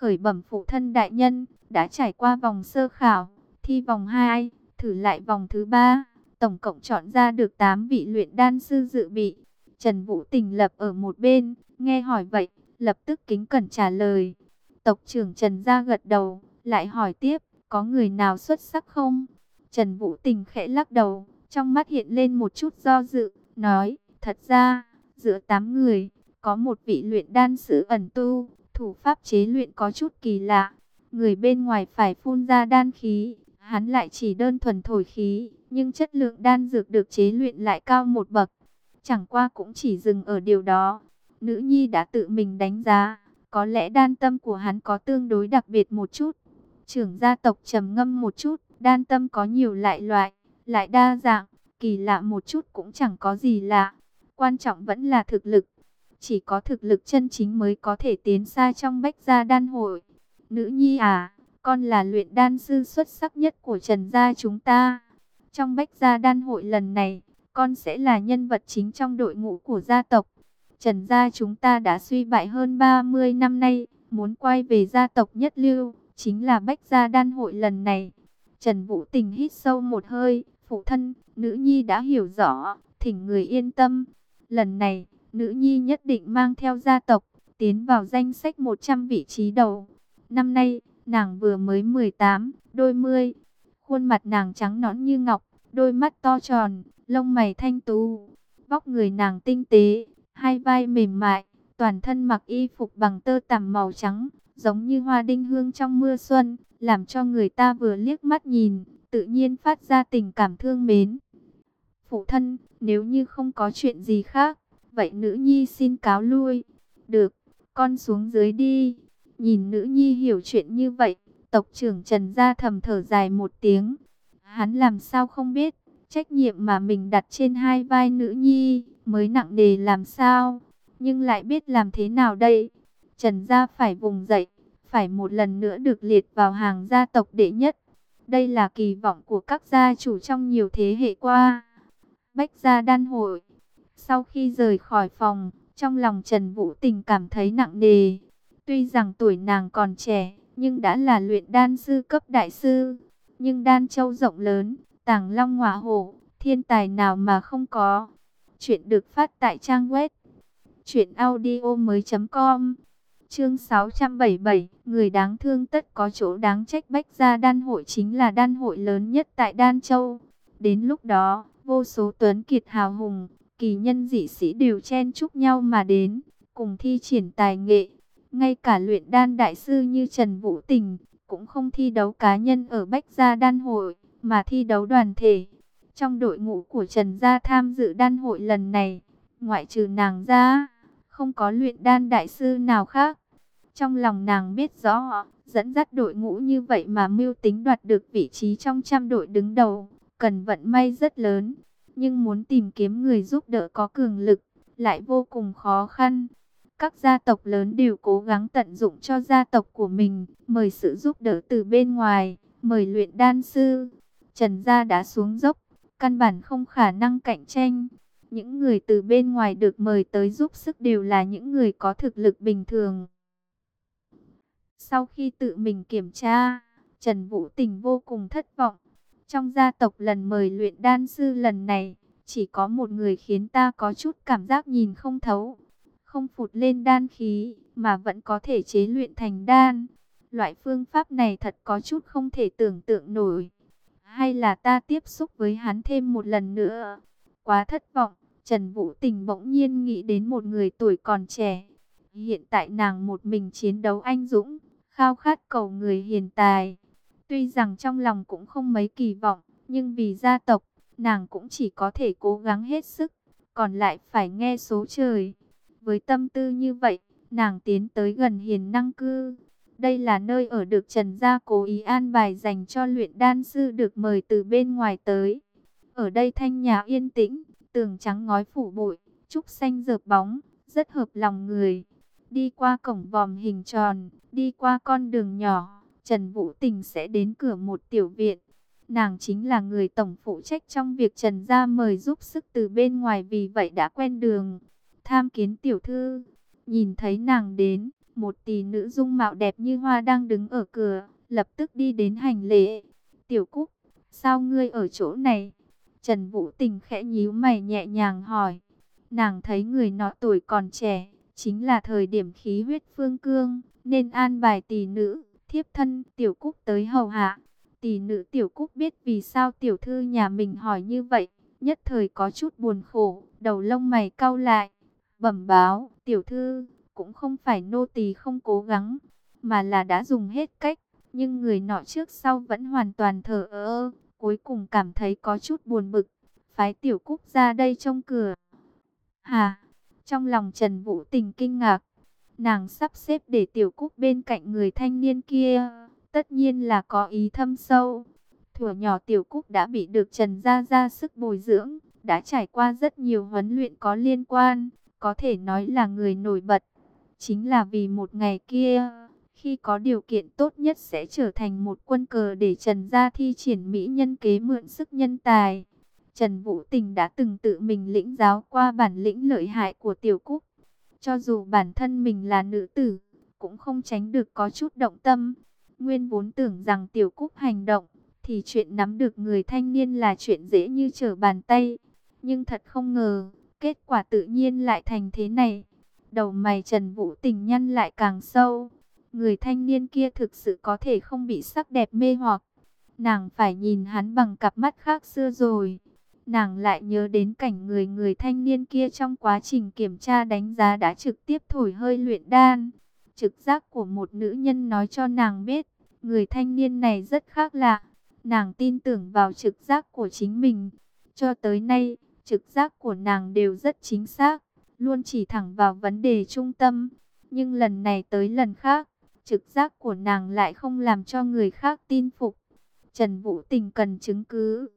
khởi bẩm phụ thân đại nhân, đã trải qua vòng sơ khảo, thi vòng 2, thử lại vòng thứ 3, tổng cộng chọn ra được 8 vị luyện đan sư dự bị. Trần Vũ Tình lập ở một bên, nghe hỏi vậy, lập tức kính cẩn trả lời. Tộc trưởng Trần ra gật đầu, lại hỏi tiếp, có người nào xuất sắc không? Trần Vũ Tình khẽ lắc đầu, trong mắt hiện lên một chút do dự, nói, thật ra, giữa 8 người, có một vị luyện đan sư ẩn tu, thủ pháp chế luyện có chút kỳ lạ. Người bên ngoài phải phun ra đan khí, hắn lại chỉ đơn thuần thổi khí, nhưng chất lượng đan dược được chế luyện lại cao một bậc. Chẳng qua cũng chỉ dừng ở điều đó. Nữ nhi đã tự mình đánh giá, có lẽ đan tâm của hắn có tương đối đặc biệt một chút. Trưởng gia tộc trầm ngâm một chút, đan tâm có nhiều loại loại, lại đa dạng, kỳ lạ một chút cũng chẳng có gì lạ. Quan trọng vẫn là thực lực. Chỉ có thực lực chân chính mới có thể tiến xa trong bách gia đan hội. Nữ nhi à, con là luyện đan sư xuất sắc nhất của Trần gia chúng ta. Trong bách gia đan hội lần này, con sẽ là nhân vật chính trong đội ngũ của gia tộc. Trần gia chúng ta đã suy bại hơn 30 năm nay, muốn quay về gia tộc nhất lưu, chính là bách gia đan hội lần này. Trần Vũ Tình hít sâu một hơi, phụ thân, nữ nhi đã hiểu rõ, thỉnh người yên tâm. Lần này, nữ nhi nhất định mang theo gia tộc, tiến vào danh sách 100 vị trí đầu. Năm nay, nàng vừa mới 18, đôi mươi, khuôn mặt nàng trắng nõn như ngọc, đôi mắt to tròn, lông mày thanh tú, vóc người nàng tinh tế, hai vai mềm mại, toàn thân mặc y phục bằng tơ tằm màu trắng, giống như hoa đinh hương trong mưa xuân, làm cho người ta vừa liếc mắt nhìn, tự nhiên phát ra tình cảm thương mến. Phụ thân, nếu như không có chuyện gì khác, vậy nữ nhi xin cáo lui. Được, con xuống dưới đi. Nhìn nữ nhi hiểu chuyện như vậy, tộc trưởng Trần gia thầm thở dài một tiếng. Hắn làm sao không biết, trách nhiệm mà mình đặt trên hai vai nữ nhi mới nặng đề làm sao, nhưng lại biết làm thế nào đây. Trần gia phải vùng dậy, phải một lần nữa được liệt vào hàng gia tộc đệ nhất. Đây là kỳ vọng của các gia chủ trong nhiều thế hệ qua. Bách gia đan hội. Sau khi rời khỏi phòng, trong lòng Trần Vũ Tình cảm thấy nặng nề. Tuy rằng tuổi nàng còn trẻ, nhưng đã là luyện đan sư cấp đại sư. Nhưng đan châu rộng lớn, tàng long hỏa hổ, thiên tài nào mà không có. Chuyện được phát tại trang web truyệnaudiomoi.com. Chương 677, người đáng thương tất có chỗ đáng trách bách gia đan hội chính là đan hội lớn nhất tại Đan Châu. Đến lúc đó, vô số tuấn kiệt hào hùng, kỳ nhân dị sĩ đều chen chúc nhau mà đến, cùng thi triển tài nghệ. Ngay cả luyện đan đại sư như Trần Vũ Tình, cũng không thi đấu cá nhân ở Bách Gia Đan Hội, mà thi đấu đoàn thể. Trong đội ngũ của Trần Gia tham dự đan hội lần này, ngoại trừ nàng ra, không có luyện đan đại sư nào khác. Trong lòng nàng biết rõ, dẫn dắt đội ngũ như vậy mà mưu tính đoạt được vị trí trong trăm đội đứng đầu, cần vận may rất lớn. Nhưng muốn tìm kiếm người giúp đỡ có cường lực, lại vô cùng khó khăn. Các gia tộc lớn đều cố gắng tận dụng cho gia tộc của mình, mời sự giúp đỡ từ bên ngoài, mời luyện đan sư. Trần gia đã xuống dốc, căn bản không khả năng cạnh tranh. Những người từ bên ngoài được mời tới giúp sức đều là những người có thực lực bình thường. Sau khi tự mình kiểm tra, Trần Vũ Tình vô cùng thất vọng. Trong gia tộc lần mời luyện đan sư lần này, chỉ có một người khiến ta có chút cảm giác nhìn không thấu. Không phụt lên đan khí, mà vẫn có thể chế luyện thành đan. Loại phương pháp này thật có chút không thể tưởng tượng nổi. Hay là ta tiếp xúc với hắn thêm một lần nữa? Quá thất vọng, Trần Vũ Tình bỗng nhiên nghĩ đến một người tuổi còn trẻ. Hiện tại nàng một mình chiến đấu anh dũng, khao khát cầu người hiền tài. Tuy rằng trong lòng cũng không mấy kỳ vọng, nhưng vì gia tộc, nàng cũng chỉ có thể cố gắng hết sức, còn lại phải nghe số trời. Với tâm tư như vậy, nàng tiến tới gần hiền năng cư. Đây là nơi ở được Trần Gia cố ý an bài dành cho luyện đan sư được mời từ bên ngoài tới. Ở đây thanh nhà yên tĩnh, tường trắng ngói phủ bụi, trúc xanh rợp bóng, rất hợp lòng người. Đi qua cổng vòm hình tròn, đi qua con đường nhỏ, Trần Vũ Tình sẽ đến cửa một tiểu viện. Nàng chính là người tổng phụ trách trong việc Trần Gia mời giúp sức từ bên ngoài vì vậy đã quen đường. Tham kiến tiểu thư, nhìn thấy nàng đến, một tỷ nữ dung mạo đẹp như hoa đang đứng ở cửa, lập tức đi đến hành lễ. Tiểu Cúc, sao ngươi ở chỗ này? Trần Vũ Tình khẽ nhíu mày nhẹ nhàng hỏi. Nàng thấy người nọ tuổi còn trẻ, chính là thời điểm khí huyết phương cương, nên an bài tỷ nữ, thiếp thân Tiểu Cúc tới hầu hạ. Tỷ nữ Tiểu Cúc biết vì sao tiểu thư nhà mình hỏi như vậy, nhất thời có chút buồn khổ, đầu lông mày cau lại, bẩm báo, tiểu thư, cũng không phải nô tỳ không cố gắng, mà là đã dùng hết cách, nhưng người nọ trước sau vẫn hoàn toàn thờ ơ, cuối cùng cảm thấy có chút buồn bực, phái tiểu cúc ra đây trong cửa. Hà, trong lòng Trần Vũ Tình kinh ngạc, nàng sắp xếp để tiểu cúc bên cạnh người thanh niên kia, tất nhiên là có ý thâm sâu. Thuở nhỏ tiểu cúc đã bị được Trần Gia ra sức bồi dưỡng, đã trải qua rất nhiều huấn luyện có liên quan, có thể nói là người nổi bật. Chính là vì một ngày kia, khi có điều kiện tốt nhất sẽ trở thành một quân cờ để Trần Gia thi triển mỹ nhân kế mượn sức nhân tài. Trần Vũ Tình đã từng tự mình lĩnh giáo qua bản lĩnh lợi hại của Tiểu Cúc. Cho dù bản thân mình là nữ tử, cũng không tránh được có chút động tâm. Nguyên vốn tưởng rằng Tiểu Cúc hành động, thì chuyện nắm được người thanh niên là chuyện dễ như trở bàn tay. Nhưng thật không ngờ, kết quả tự nhiên lại thành thế này. Đầu mày Trần Vũ Tình nhăn lại càng sâu. Người thanh niên kia thực sự có thể không bị sắc đẹp mê hoặc. Nàng phải nhìn hắn bằng cặp mắt khác xưa rồi. Nàng lại nhớ đến cảnh người người thanh niên kia trong quá trình kiểm tra đánh giá đã trực tiếp thổi hơi luyện đan. Trực giác của một nữ nhân nói cho nàng biết, người thanh niên này rất khác lạ. Nàng tin tưởng vào trực giác của chính mình. Cho tới nay, trực giác của nàng đều rất chính xác, luôn chỉ thẳng vào vấn đề trung tâm. Nhưng lần này tới lần khác, trực giác của nàng lại không làm cho người khác tin phục. Trần Vũ Tình cần chứng cứ.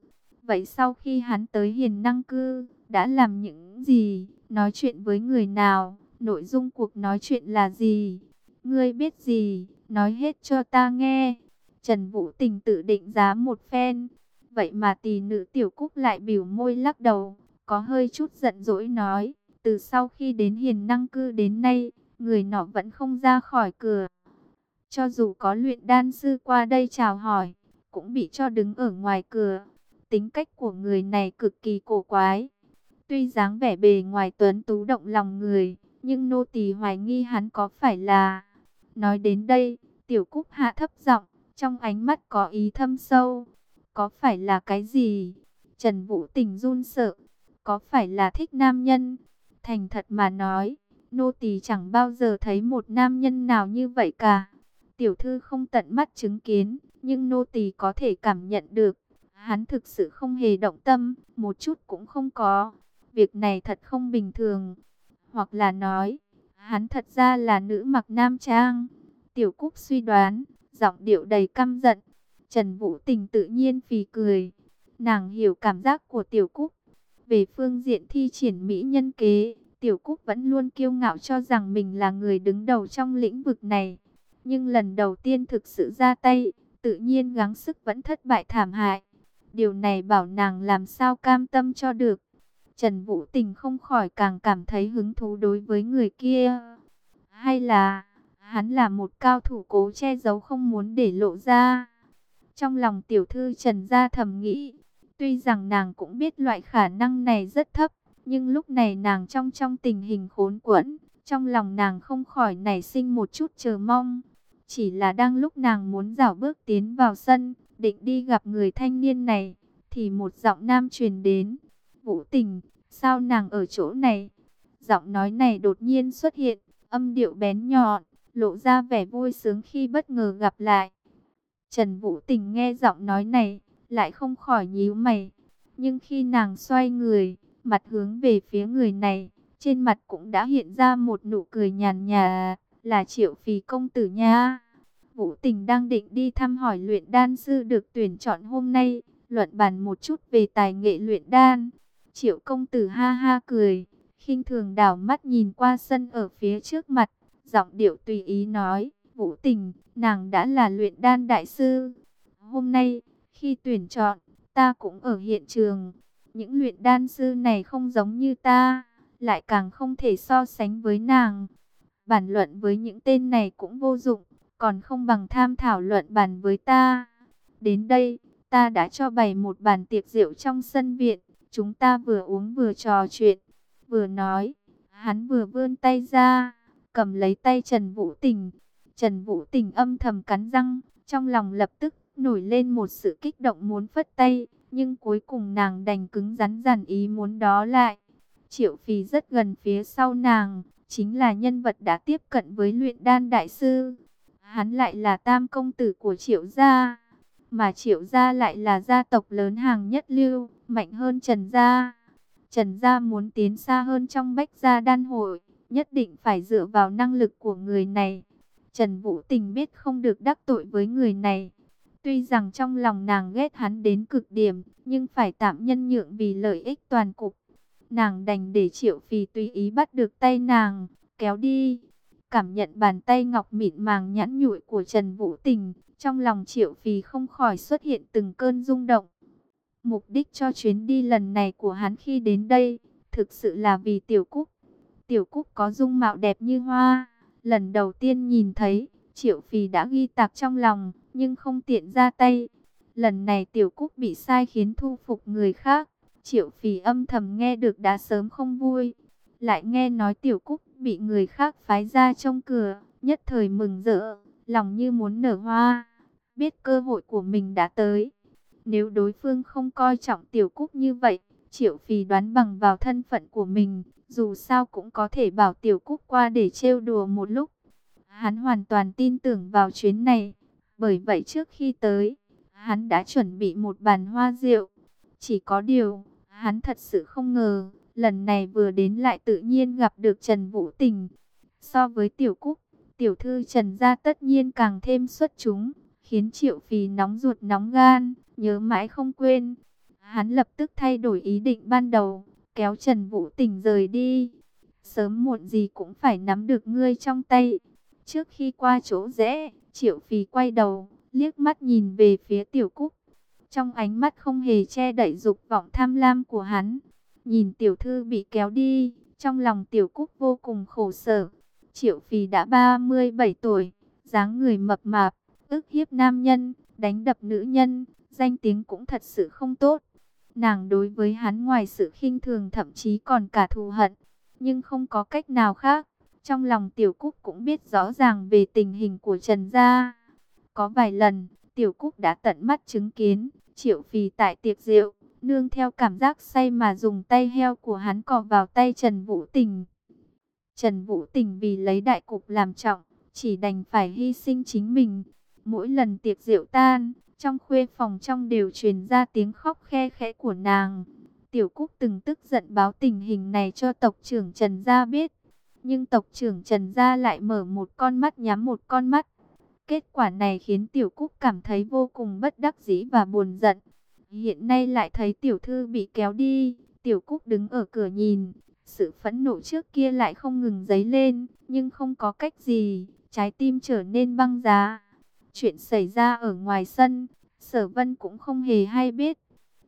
Vậy sau khi hắn tới hiền năng cư, đã làm những gì, nói chuyện với người nào, nội dung cuộc nói chuyện là gì? Ngươi biết gì, nói hết cho ta nghe. Trần Vũ Tình tự định giá một phen. Vậy mà tỷ nữ tiểu cúc lại biểu môi lắc đầu, có hơi chút giận dỗi nói. Từ sau khi đến hiền năng cư đến nay, người nọ vẫn không ra khỏi cửa. Cho dù có luyện đan sư qua đây chào hỏi, cũng bị cho đứng ở ngoài cửa. Tính cách của người này cực kỳ cổ quái. Tuy dáng vẻ bề ngoài tuấn tú động lòng người, nhưng nô tỳ hoài nghi hắn có phải là... Nói đến đây, tiểu cúc hạ thấp giọng, trong ánh mắt có ý thâm sâu. Có phải là cái gì? Trần Vũ Tình run sợ. Có phải là thích nam nhân? Thành thật mà nói, nô tỳ chẳng bao giờ thấy một nam nhân nào như vậy cả. Tiểu thư không tận mắt chứng kiến, nhưng nô tỳ có thể cảm nhận được. Hắn thực sự không hề động tâm, một chút cũng không có. Việc này thật không bình thường. Hoặc là nói, hắn thật ra là nữ mặc nam trang. Tiểu Cúc suy đoán, giọng điệu đầy căm giận. Trần Vũ Tình tự nhiên phì cười. Nàng hiểu cảm giác của Tiểu Cúc. Về phương diện thi triển mỹ nhân kế, Tiểu Cúc vẫn luôn kiêu ngạo cho rằng mình là người đứng đầu trong lĩnh vực này. Nhưng lần đầu tiên thực sự ra tay, tự nhiên gắng sức vẫn thất bại thảm hại. Điều này bảo nàng làm sao cam tâm cho được. Trần Vũ Tình không khỏi càng cảm thấy hứng thú đối với người kia. Hay là Hắn là một cao thủ cố che giấu không muốn để lộ ra. Trong lòng tiểu thư Trần Gia thầm nghĩ, tuy rằng nàng cũng biết loại khả năng này rất thấp, nhưng lúc này nàng trong trong tình hình khốn quẫn, trong lòng nàng không khỏi nảy sinh một chút chờ mong. Chỉ là đang lúc nàng muốn dạo bước tiến vào sân, định đi gặp người thanh niên này, thì một giọng nam truyền đến. Vũ tình, sao nàng ở chỗ này? Giọng nói này đột nhiên xuất hiện, âm điệu bén nhọn, lộ ra vẻ vui sướng khi bất ngờ gặp lại. Trần Vũ Tình nghe giọng nói này, lại không khỏi nhíu mày. Nhưng khi nàng xoay người, mặt hướng về phía người này, trên mặt cũng đã hiện ra một nụ cười nhàn nhà, là triệu phì công tử nha. Vũ Tình đang định đi thăm hỏi luyện đan sư được tuyển chọn hôm nay, luận bàn một chút về tài nghệ luyện đan. Triệu công tử ha ha cười, khinh thường đảo mắt nhìn qua sân ở phía trước mặt, giọng điệu tùy ý nói, Vũ Tình, nàng đã là luyện đan đại sư. Hôm nay, khi tuyển chọn, ta cũng ở hiện trường. Những luyện đan sư này không giống như ta, lại càng không thể so sánh với nàng. Bản luận với những tên này cũng vô dụng, còn không bằng tham thảo luận bàn với ta. Đến đây, ta đã cho bày một bàn tiệc rượu trong sân viện, chúng ta vừa uống vừa trò chuyện, vừa nói. Hắn vừa vươn tay ra, cầm lấy tay Trần Vũ Tình. Trần Vũ Tình âm thầm cắn răng, trong lòng lập tức nổi lên một sự kích động muốn phất tay, nhưng cuối cùng nàng đành cứng rắn dằn ý muốn đó lại. Triệu Phì rất gần phía sau nàng, chính là nhân vật đã tiếp cận với luyện đan đại sư. Hắn lại là tam công tử của Triệu gia, mà Triệu gia lại là gia tộc lớn hàng nhất lưu, mạnh hơn Trần gia. Trần gia muốn tiến xa hơn trong bách gia đan hội, nhất định phải dựa vào năng lực của người này. Trần Vũ Tình biết không được đắc tội với người này. Tuy rằng trong lòng nàng ghét hắn đến cực điểm, nhưng phải tạm nhân nhượng vì lợi ích toàn cục. Nàng đành để triệu phì tùy ý bắt được tay nàng, kéo đi. Cảm nhận bàn tay ngọc mịn màng nhẵn nhụi của Trần Vũ Tình, trong lòng triệu phì không khỏi xuất hiện từng cơn rung động. Mục đích cho chuyến đi lần này của hắn khi đến đây, thực sự là vì Tiểu Cúc. Tiểu Cúc có dung mạo đẹp như hoa, lần đầu tiên nhìn thấy, Triệu Phì đã ghi tạc trong lòng, nhưng không tiện ra tay. Lần này Tiểu Cúc bị sai khiến thu phục người khác, Triệu Phì âm thầm nghe được đã sớm không vui. Lại nghe nói Tiểu Cúc bị người khác phái ra trong cửa, nhất thời mừng rỡ, lòng như muốn nở hoa. Biết cơ hội của mình đã tới. Nếu đối phương không coi trọng Tiểu Cúc như vậy, Triệu Phì đoán bằng vào thân phận của mình, dù sao cũng có thể bảo Tiểu Cúc qua để trêu đùa một lúc. Hắn hoàn toàn tin tưởng vào chuyến này, bởi vậy trước khi tới, hắn đã chuẩn bị một bàn hoa rượu. Chỉ có điều, hắn thật sự không ngờ, lần này vừa đến lại tự nhiên gặp được Trần Vũ Tình. So với Tiểu Cúc, Tiểu Thư Trần Gia tất nhiên càng thêm xuất chúng, khiến Triệu Phì nóng ruột nóng gan, nhớ mãi không quên. Hắn lập tức thay đổi ý định ban đầu, kéo Trần Vũ Tình rời đi. Sớm muộn gì cũng phải nắm được ngươi trong tay. Trước khi qua chỗ rẽ, Triệu Phì quay đầu, liếc mắt nhìn về phía Tiểu Cúc. Trong ánh mắt không hề che đậy dục vọng tham lam của hắn. Nhìn Tiểu Thư bị kéo đi, trong lòng Tiểu Cúc vô cùng khổ sở. Triệu Phì đã 37 tuổi, dáng người mập mạp, ức hiếp nam nhân, đánh đập nữ nhân, danh tiếng cũng thật sự không tốt. Nàng đối với hắn ngoài sự khinh thường thậm chí còn cả thù hận, nhưng không có cách nào khác. Trong lòng Tiểu Cúc cũng biết rõ ràng về tình hình của Trần Gia. Có vài lần, Tiểu Cúc đã tận mắt chứng kiến, triệu phì tại tiệc rượu, nương theo cảm giác say mà dùng tay heo của hắn cò vào tay Trần Vũ Tình. Trần Vũ Tình vì lấy đại cục làm trọng, chỉ đành phải hy sinh chính mình. Mỗi lần tiệc rượu tan, trong khuê phòng trong đều truyền ra tiếng khóc khe khẽ của nàng. Tiểu Cúc từng tức giận báo tình hình này cho tộc trưởng Trần Gia biết. Nhưng tộc trưởng Trần Gia lại mở một con mắt nhắm một con mắt. Kết quả này khiến Tiểu Cúc cảm thấy vô cùng bất đắc dĩ và buồn giận. Hiện nay lại thấy Tiểu Thư bị kéo đi. Tiểu Cúc đứng ở cửa nhìn. Sự phẫn nộ trước kia lại không ngừng dấy lên. Nhưng không có cách gì. Trái tim trở nên băng giá. Chuyện xảy ra ở ngoài sân. Sở Vân cũng không hề hay biết.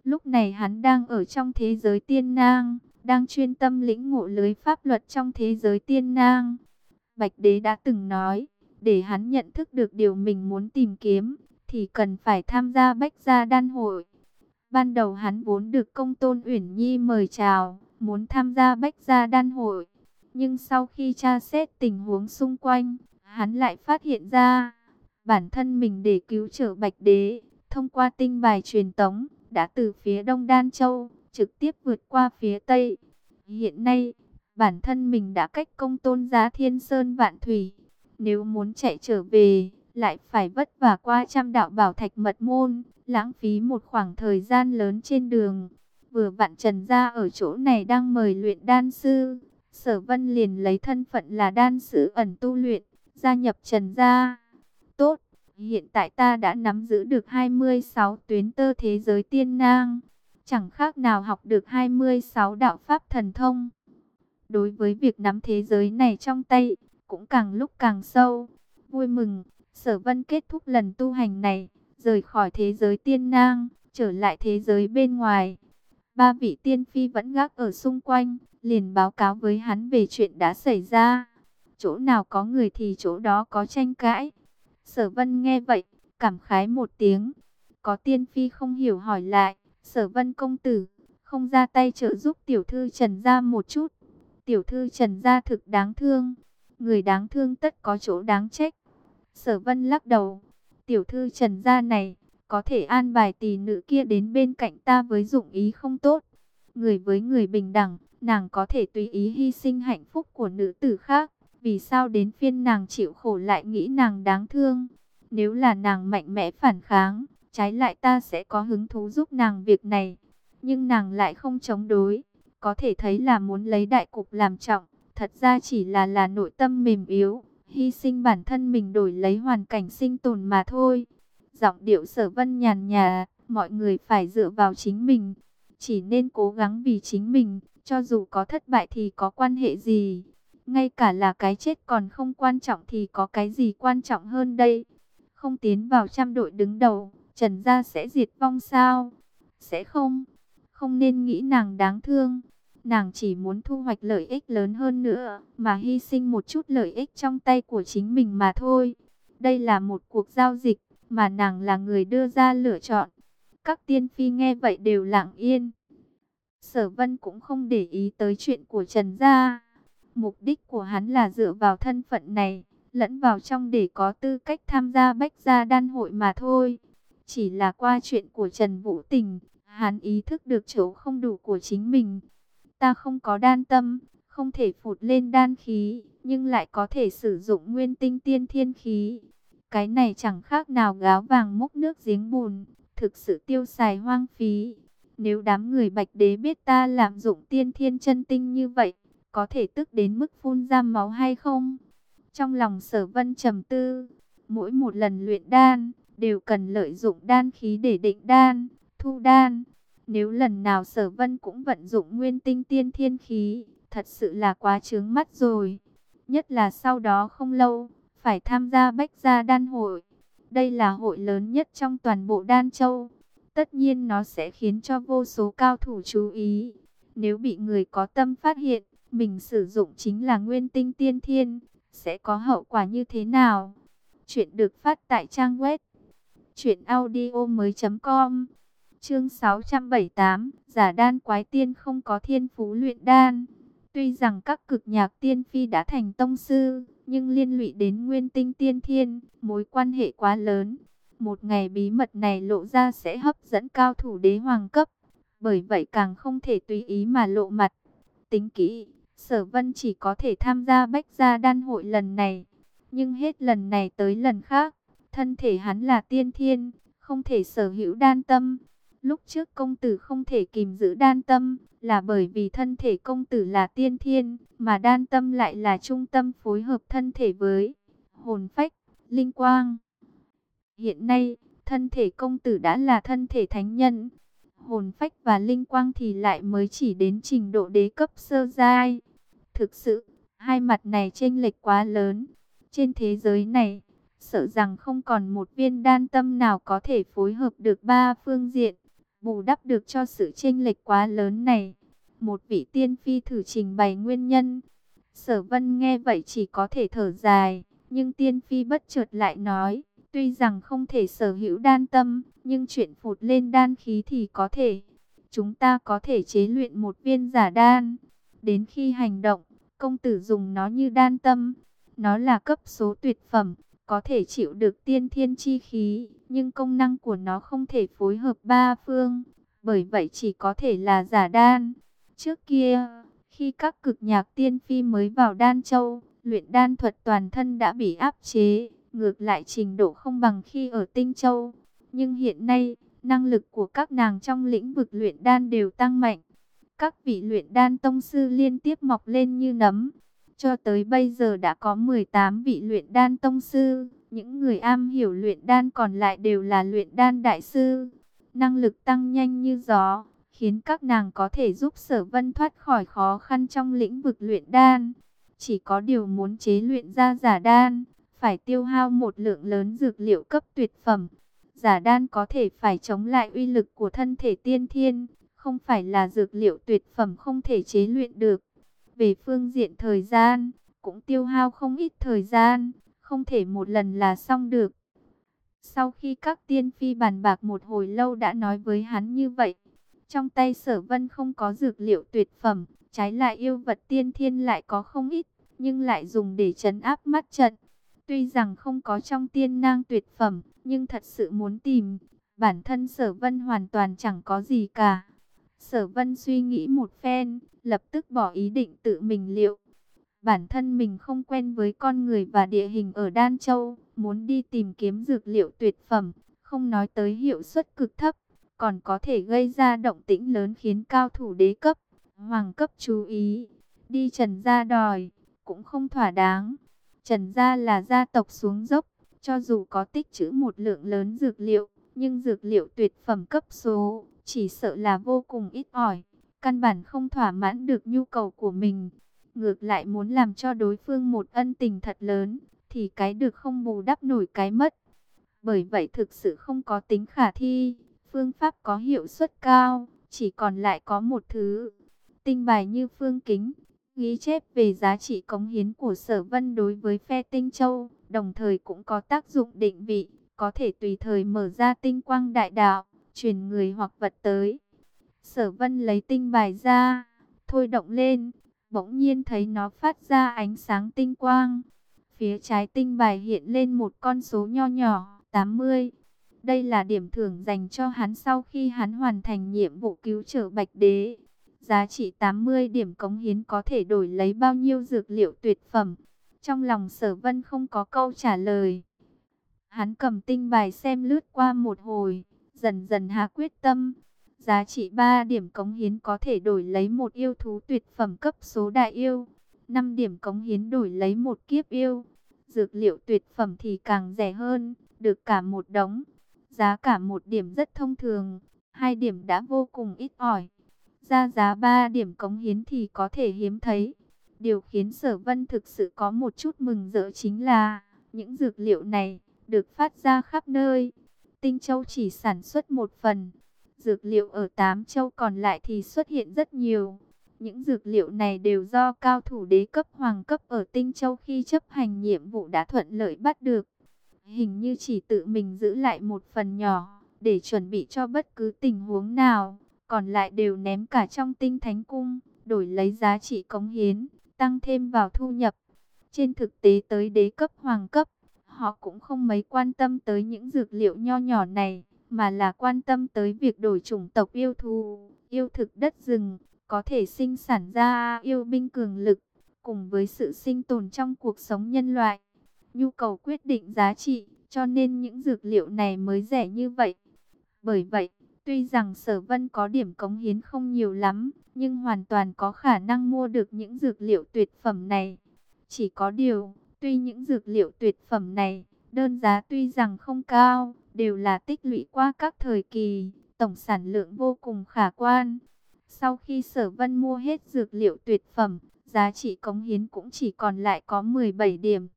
Lúc này hắn đang ở trong thế giới tiên nang đang chuyên tâm lĩnh ngộ lưới pháp luật trong thế giới tiên nang. Bạch đế đã từng nói, để hắn nhận thức được điều mình muốn tìm kiếm, thì cần phải tham gia bách gia đan hội. Ban đầu hắn vốn được công tôn Uyển Nhi mời chào, muốn tham gia bách gia đan hội. Nhưng sau khi tra xét tình huống xung quanh, hắn lại phát hiện ra, bản thân mình để cứu trở Bạch Đế, thông qua tinh bài truyền tống, đã từ phía Đông Đan Châu, trực tiếp vượt qua phía Tây. Hiện nay, bản thân mình đã cách công tôn giá thiên sơn vạn thủy. Nếu muốn chạy trở về, lại phải vất vả qua trăm đạo bảo thạch mật môn, lãng phí một khoảng thời gian lớn trên đường. Vừa vặn trần gia ở chỗ này đang mời luyện đan sư. Sở vân liền lấy thân phận là đan sư ẩn tu luyện, gia nhập trần gia. Tốt, hiện tại ta đã nắm giữ được 26 tuyến tơ thế giới tiên nang chẳng khác nào học được 26 đạo pháp thần thông. Đối với việc nắm thế giới này trong tay, cũng càng lúc càng sâu. Vui mừng, sở vân kết thúc lần tu hành này, rời khỏi thế giới tiên nang, trở lại thế giới bên ngoài. Ba vị tiên phi vẫn gác ở xung quanh, liền báo cáo với hắn về chuyện đã xảy ra. chỗ nào có người thì chỗ đó có tranh cãi. Sở Vân nghe vậy, cảm khái một tiếng. Có tiên phi không hiểu hỏi lại, Sở Vân công tử, không ra tay trợ giúp tiểu thư Trần gia một chút. Tiểu thư Trần gia thực đáng thương, người đáng thương tất có chỗ đáng trách. Sở Vân lắc đầu, tiểu thư Trần gia này có thể an bài tỷ nữ kia đến bên cạnh ta với dụng ý không tốt. Người với người bình đẳng, nàng có thể tùy ý hy sinh hạnh phúc của nữ tử khác. Vì sao đến phiên nàng chịu khổ lại nghĩ nàng đáng thương? Nếu là nàng mạnh mẽ phản kháng, trái lại ta sẽ có hứng thú giúp nàng việc này. Nhưng nàng lại không chống đối, có thể thấy là muốn lấy đại cục làm trọng. Thật ra chỉ là là nội tâm mềm yếu, hy sinh bản thân mình đổi lấy hoàn cảnh sinh tồn mà thôi. Giọng điệu sở vân nhàn nhà, mọi người phải dựa vào chính mình. Chỉ nên cố gắng vì chính mình, cho dù có thất bại thì có quan hệ gì. Ngay cả là cái chết còn không quan trọng thì có cái gì quan trọng hơn đây? Không tiến vào trăm đội đứng đầu, Trần Gia sẽ diệt vong sao? Sẽ không. Không nên nghĩ nàng đáng thương. Nàng chỉ muốn thu hoạch lợi ích lớn hơn nữa, mà hy sinh một chút lợi ích trong tay của chính mình mà thôi. Đây là một cuộc giao dịch, mà nàng là người đưa ra lựa chọn. Các tiên phi nghe vậy đều lặng yên. Sở Vân cũng không để ý tới chuyện của Trần Gia. Mục đích của hắn là dựa vào thân phận này, lẫn vào trong để có tư cách tham gia bách gia đan hội mà thôi. Chỉ là qua chuyện của Trần Vũ Tình, hắn ý thức được chỗ không đủ của chính mình. Ta không có đan tâm, không thể phụt lên đan khí, nhưng lại có thể sử dụng nguyên tinh tiên thiên khí. Cái này chẳng khác nào gáo vàng múc nước giếng bùn, thực sự tiêu xài hoang phí. Nếu đám người bạch đế biết ta làm dụng tiên thiên chân tinh như vậy, có thể tức đến mức phun ra máu hay không? Trong lòng sở vân trầm tư, mỗi một lần luyện đan, đều cần lợi dụng đan khí để định đan, thu đan. Nếu lần nào sở vân cũng vận dụng nguyên tinh tiên thiên khí, thật sự là quá trướng mắt rồi. Nhất là sau đó không lâu, phải tham gia bách gia đan hội. Đây là hội lớn nhất trong toàn bộ đan châu. Tất nhiên nó sẽ khiến cho vô số cao thủ chú ý. Nếu bị người có tâm phát hiện, mình sử dụng chính là nguyên tinh tiên thiên, sẽ có hậu quả như thế nào? Chuyện được phát tại trang web truyệnaudiomoi.com. Chương 678, giả đan quái tiên không có thiên phú luyện đan. Tuy rằng các cực nhạc tiên phi đã thành tông sư, nhưng liên lụy đến nguyên tinh tiên thiên, mối quan hệ quá lớn. Một ngày bí mật này lộ ra sẽ hấp dẫn cao thủ đế hoàng cấp, bởi vậy càng không thể tùy ý mà lộ mặt. Tính kỹ, Sở Vân chỉ có thể tham gia bách gia đan hội lần này, nhưng hết lần này tới lần khác, thân thể hắn là tiên thiên, không thể sở hữu đan tâm. Lúc trước công tử không thể kìm giữ đan tâm, là bởi vì thân thể công tử là tiên thiên, mà đan tâm lại là trung tâm phối hợp thân thể với hồn phách, linh quang. Hiện nay, thân thể công tử đã là thân thể thánh nhân, hồn phách và linh quang thì lại mới chỉ đến trình độ đế cấp sơ giai. Thực sự, hai mặt này chênh lệch quá lớn. Trên thế giới này, sợ rằng không còn một viên đan tâm nào có thể phối hợp được ba phương diện, bù đắp được cho sự chênh lệch quá lớn này. Một vị tiên phi thử trình bày nguyên nhân. Sở vân nghe vậy chỉ có thể thở dài, nhưng tiên phi bất chợt lại nói, tuy rằng không thể sở hữu đan tâm, nhưng chuyện phụt lên đan khí thì có thể. Chúng ta có thể chế luyện một viên giả đan. Đến khi hành động, công tử dùng nó như đan tâm. Nó là cấp số tuyệt phẩm, có thể chịu được tiên thiên chi khí, nhưng công năng của nó không thể phối hợp ba phương, bởi vậy chỉ có thể là giả đan. Trước kia, khi các cực nhạc tiên phi mới vào đan châu, luyện đan thuật toàn thân đã bị áp chế, ngược lại trình độ không bằng khi ở tinh châu. Nhưng hiện nay, năng lực của các nàng trong lĩnh vực luyện đan đều tăng mạnh. Các vị luyện đan tông sư liên tiếp mọc lên như nấm, cho tới bây giờ đã có 18 vị luyện đan tông sư, những người am hiểu luyện đan còn lại đều là luyện đan đại sư. Năng lực tăng nhanh như gió, khiến các nàng có thể giúp sở vân thoát khỏi khó khăn trong lĩnh vực luyện đan. Chỉ có điều muốn chế luyện ra giả đan, phải tiêu hao một lượng lớn dược liệu cấp tuyệt phẩm. Giả đan có thể phải chống lại uy lực của thân thể tiên thiên, không phải là dược liệu tuyệt phẩm không thể chế luyện được. Về phương diện thời gian, cũng tiêu hao không ít thời gian, không thể một lần là xong được. Sau khi các tiên phi bàn bạc một hồi lâu đã nói với hắn như vậy, trong tay sở vân không có dược liệu tuyệt phẩm, trái lại yêu vật tiên thiên lại có không ít, nhưng lại dùng để chấn áp mắt trận. Tuy rằng không có trong tiên nang tuyệt phẩm, nhưng thật sự muốn tìm, bản thân sở vân hoàn toàn chẳng có gì cả. Sở vân suy nghĩ một phen, lập tức bỏ ý định tự mình liệu. Bản thân mình không quen với con người và địa hình ở Đan Châu, muốn đi tìm kiếm dược liệu tuyệt phẩm, không nói tới hiệu suất cực thấp, còn có thể gây ra động tĩnh lớn khiến cao thủ đế cấp, hoàng cấp chú ý. Đi trần gia đòi, cũng không thỏa đáng. Trần gia là gia tộc xuống dốc, cho dù có tích trữ một lượng lớn dược liệu, nhưng dược liệu tuyệt phẩm cấp số, chỉ sợ là vô cùng ít ỏi, căn bản không thỏa mãn được nhu cầu của mình. Ngược lại muốn làm cho đối phương một ân tình thật lớn, thì cái được không bù đắp nổi cái mất. Bởi vậy thực sự không có tính khả thi, phương pháp có hiệu suất cao, chỉ còn lại có một thứ. Tinh bài như phương kính, ghi chép về giá trị cống hiến của sở vân đối với phe tinh châu, đồng thời cũng có tác dụng định vị, có thể tùy thời mở ra tinh quang đại đạo, truyền người hoặc vật tới. Sở vân lấy tinh bài ra, thôi động lên, bỗng nhiên thấy nó phát ra ánh sáng tinh quang. Phía trái tinh bài hiện lên một con số nho nhỏ, 80. Đây là điểm thưởng dành cho hắn sau khi hắn hoàn thành nhiệm vụ cứu trợ Bạch Đế. Giá trị 80 điểm cống hiến có thể đổi lấy bao nhiêu dược liệu tuyệt phẩm. Trong lòng sở vân không có câu trả lời. Hắn cầm tinh bài xem lướt qua một hồi, dần dần hạ quyết tâm. Giá trị 3 điểm cống hiến có thể đổi lấy một yêu thú tuyệt phẩm cấp số đại yêu. 5 điểm cống hiến đổi lấy một kiếp yêu. Dược liệu tuyệt phẩm thì càng rẻ hơn, được cả một đống. Giá cả một điểm rất thông thường, hai điểm đã vô cùng ít ỏi. Ra giá 3 điểm cống hiến thì có thể hiếm thấy. Điều khiến sở vân thực sự có một chút mừng rỡ chính là những dược liệu này được phát ra khắp nơi. Tinh Châu chỉ sản xuất một phần, dược liệu ở Tám Châu còn lại thì xuất hiện rất nhiều. Những dược liệu này đều do cao thủ đế cấp hoàng cấp ở Tinh Châu khi chấp hành nhiệm vụ đã thuận lợi bắt được. Hình như chỉ tự mình giữ lại một phần nhỏ, để chuẩn bị cho bất cứ tình huống nào. Còn lại đều ném cả trong tinh thánh cung, đổi lấy giá trị cống hiến, tăng thêm vào thu nhập. Trên thực tế tới đế cấp hoàng cấp, họ cũng không mấy quan tâm tới những dược liệu nho nhỏ này, mà là quan tâm tới việc đổi chủng tộc yêu thú, yêu thực đất rừng, có thể sinh sản ra yêu binh cường lực, cùng với sự sinh tồn trong cuộc sống nhân loại. Nhu cầu quyết định giá trị, cho nên những dược liệu này mới rẻ như vậy. Bởi vậy, tuy rằng sở vân có điểm cống hiến không nhiều lắm, nhưng hoàn toàn có khả năng mua được những dược liệu tuyệt phẩm này. Chỉ có điều, tuy những dược liệu tuyệt phẩm này, đơn giá tuy rằng không cao, đều là tích lũy qua các thời kỳ, tổng sản lượng vô cùng khả quan. Sau khi sở vân mua hết dược liệu tuyệt phẩm, giá trị cống hiến cũng chỉ còn lại có 17 điểm.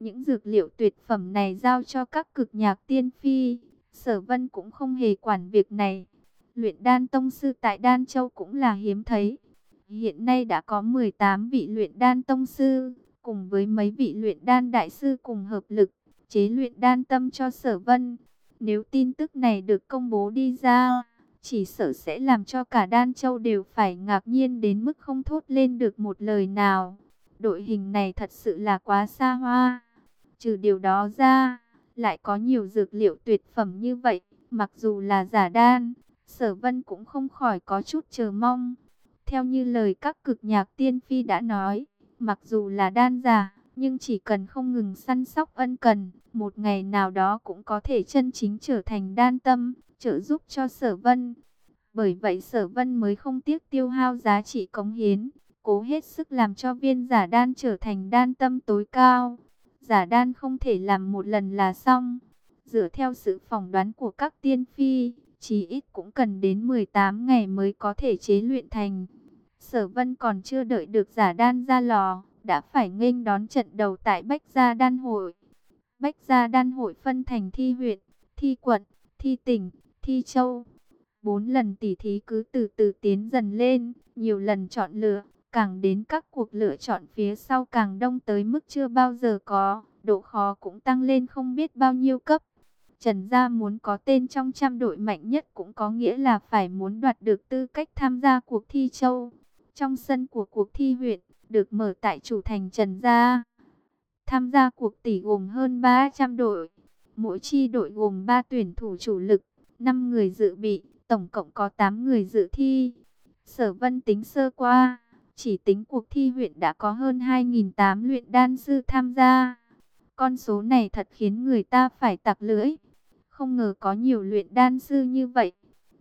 Những dược liệu tuyệt phẩm này giao cho các cực nhạc tiên phi, sở vân cũng không hề quản việc này. Luyện đan tông sư tại Đan Châu cũng là hiếm thấy. Hiện nay đã có 18 vị luyện đan tông sư, cùng với mấy vị luyện đan đại sư cùng hợp lực, chế luyện đan tâm cho sở vân. Nếu tin tức này được công bố đi ra, chỉ sợ sẽ làm cho cả Đan Châu đều phải ngạc nhiên đến mức không thốt lên được một lời nào. Đội hình này thật sự là quá xa hoa. Trừ điều đó ra, lại có nhiều dược liệu tuyệt phẩm như vậy, mặc dù là giả đan, sở vân cũng không khỏi có chút chờ mong. Theo như lời các cực nhạc tiên phi đã nói, mặc dù là đan giả, nhưng chỉ cần không ngừng săn sóc ân cần, một ngày nào đó cũng có thể chân chính trở thành đan tâm, trợ giúp cho sở vân. Bởi vậy sở vân mới không tiếc tiêu hao giá trị cống hiến, cố hết sức làm cho viên giả đan trở thành đan tâm tối cao. Giả đan không thể làm một lần là xong. Dựa theo sự phỏng đoán của các tiên phi, chỉ ít cũng cần đến 18 ngày mới có thể chế luyện thành. Sở vân còn chưa đợi được giả đan ra lò, đã phải nghênh đón trận đầu tại Bách Gia Đan Hội. Bách Gia Đan Hội phân thành thi huyện, thi quận, thi tỉnh, thi châu. Bốn lần tỉ thí cứ từ từ tiến dần lên, nhiều lần chọn lựa, Càng đến các cuộc lựa chọn phía sau càng đông tới mức chưa bao giờ có, độ khó cũng tăng lên không biết bao nhiêu cấp. Trần Gia muốn có tên trong trăm đội mạnh nhất cũng có nghĩa là phải muốn đoạt được tư cách tham gia cuộc thi châu. Trong sân của cuộc thi huyện, được mở tại chủ thành Trần Gia. Tham gia cuộc tỷ gồm hơn 300 đội. Mỗi chi đội gồm 3 tuyển thủ chủ lực, 5 người dự bị, tổng cộng có 8 người dự thi. Sở Vân tính sơ qua, chỉ tính cuộc thi huyện đã có hơn 2.800 luyện đan sư tham gia. Con số này thật khiến người ta phải tặc lưỡi. Không ngờ có nhiều luyện đan sư như vậy.